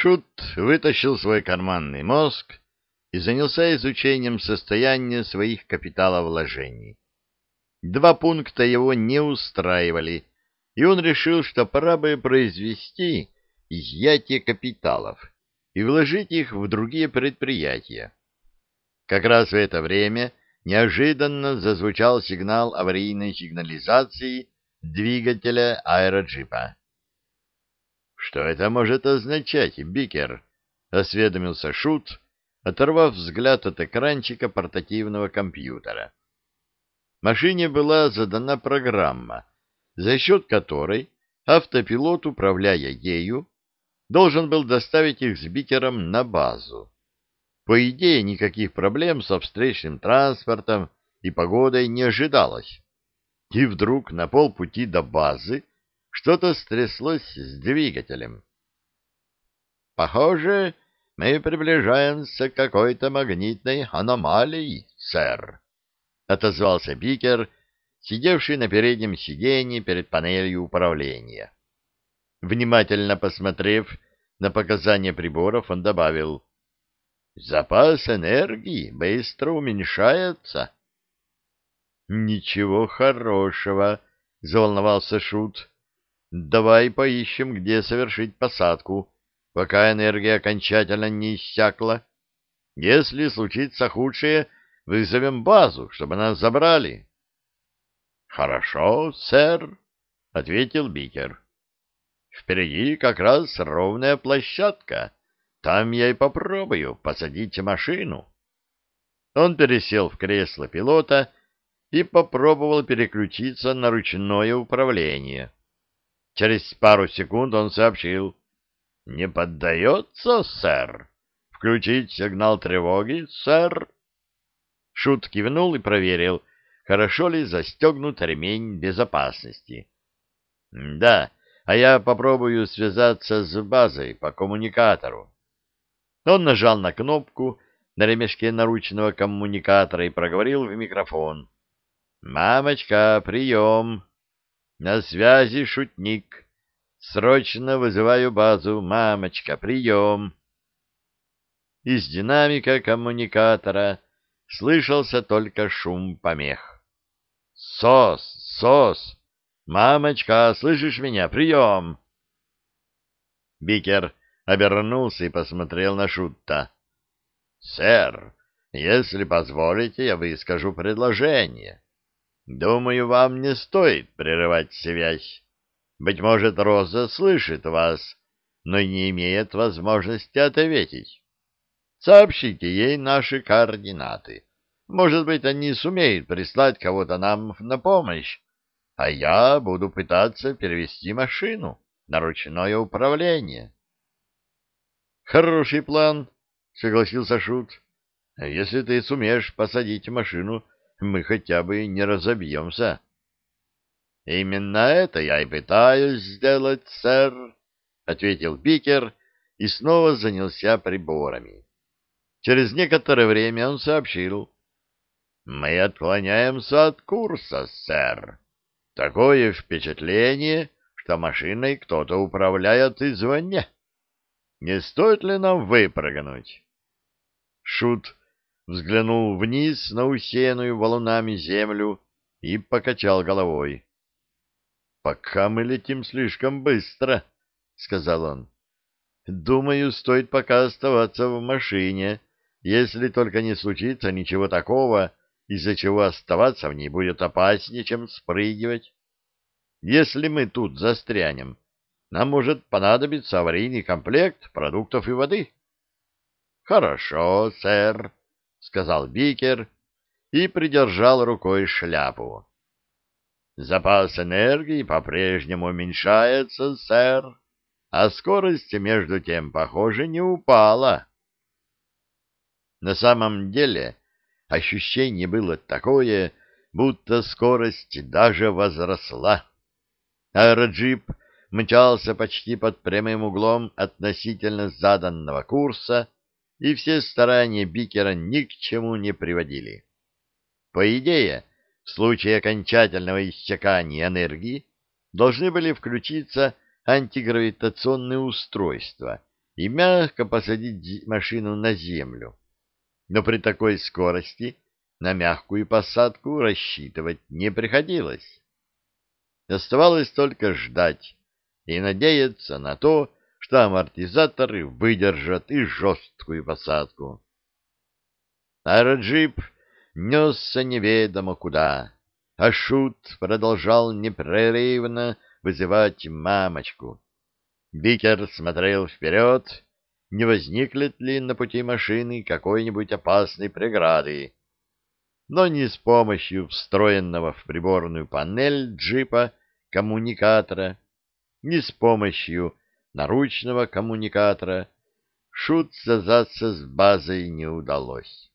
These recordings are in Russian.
Шут вытащил свой карманный мозг и занялся изучением состояния своих капиталовложений. Два пункта его не устраивали, и он решил, что пора бы произвести изъятие капиталов и вложить их в другие предприятия. Как раз в это время неожиданно зазвучал сигнал аварийной сигнализации двигателя аэроджипа. «Что это может означать, Бикер?» — осведомился Шут, оторвав взгляд от экранчика портативного компьютера. Машине была задана программа, за счет которой автопилот, управляя ею, должен был доставить их с Бикером на базу. По идее, никаких проблем со встречным транспортом и погодой не ожидалось. И вдруг на полпути до базы что-то стряслось с двигателем. «Похоже, мы приближаемся к какой-то магнитной аномалии, сэр», — отозвался Бикер, сидевший на переднем сиденье перед панелью управления. Внимательно посмотрев на показания приборов, он добавил, «Запас энергии быстро уменьшается». «Ничего хорошего», — заволновался Шут. Давай поищем, где совершить посадку, пока энергия окончательно не иссякла. Если случится худшее, вызовем базу, чтобы нас забрали. — Хорошо, сэр, — ответил Бикер. — Впереди как раз ровная площадка. Там я и попробую посадить машину. Он пересел в кресло пилота и попробовал переключиться на ручное управление. — Через пару секунд он сообщил. «Не поддается, сэр? Включить сигнал тревоги, сэр?» Шут кивнул и проверил, хорошо ли застегнут ремень безопасности. «Да, а я попробую связаться с базой по коммуникатору». Он нажал на кнопку на ремешке наручного коммуникатора и проговорил в микрофон. «Мамочка, прием!» На связи шутник. Срочно вызываю базу. Мамочка, прием. Из динамика коммуникатора слышался только шум помех. «Сос! Сос! Мамочка, слышишь меня? Прием!» Бикер обернулся и посмотрел на Шутта. «Сэр, если позволите, я выскажу предложение. Думаю, вам не стоит прерывать связь. Быть может, Роза слышит вас, но не имеет возможности ответить. Сообщите ей наши координаты. Может быть, они сумеют прислать кого-то нам на помощь, а я буду пытаться перевести машину на ручное управление. Хороший план, согласился Шут. Если ты сумеешь посадить машину мы хотя бы не разобьемся. — Именно это я и пытаюсь сделать, сэр, — ответил Бикер и снова занялся приборами. Через некоторое время он сообщил. — Мы отклоняемся от курса, сэр. Такое впечатление, что машиной кто-то управляет извне. Не стоит ли нам выпрыгнуть? Шут взглянул вниз на усеянную валунами землю и покачал головой. — Пока мы летим слишком быстро, — сказал он. — Думаю, стоит пока оставаться в машине, если только не случится ничего такого, из-за чего оставаться в ней будет опаснее, чем спрыгивать. Если мы тут застрянем, нам может понадобиться аварийный комплект продуктов и воды. — Хорошо, сэр, — сказал Бикер и придержал рукой шляпу. «Запас энергии по-прежнему уменьшается, сэр, а скорость, между тем, похоже, не упала». На самом деле ощущение было такое, будто скорость даже возросла. Аэроджип мчался почти под прямым углом относительно заданного курса, и все старания Бикера ни к чему не приводили. По идее, в случае окончательного иссякания энергии должны были включиться антигравитационные устройства, и мягко посадить машину на землю. Но при такой скорости на мягкую посадку рассчитывать не приходилось. Оставалось только ждать и надеяться на то, что амортизаторы выдержат и жесткую посадку. Аэроджип несся неведомо куда, а Шут продолжал непрерывно вызывать мамочку. Бикер смотрел вперед, не возникнет ли на пути машины какой-нибудь опасной преграды. Но ни с помощью встроенного в приборную панель джипа коммуникатора, ни с помощью наручного коммуникатора Шут связаться с базой не удалось.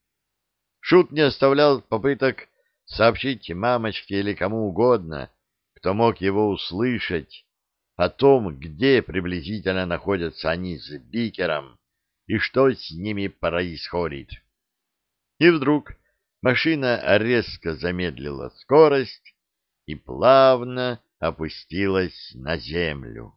Шут не оставлял попыток сообщить мамочке или кому угодно, кто мог его услышать, о том, где приблизительно находятся они с Бикером и что с ними происходит. И вдруг машина резко замедлила скорость и плавно опустилась на землю.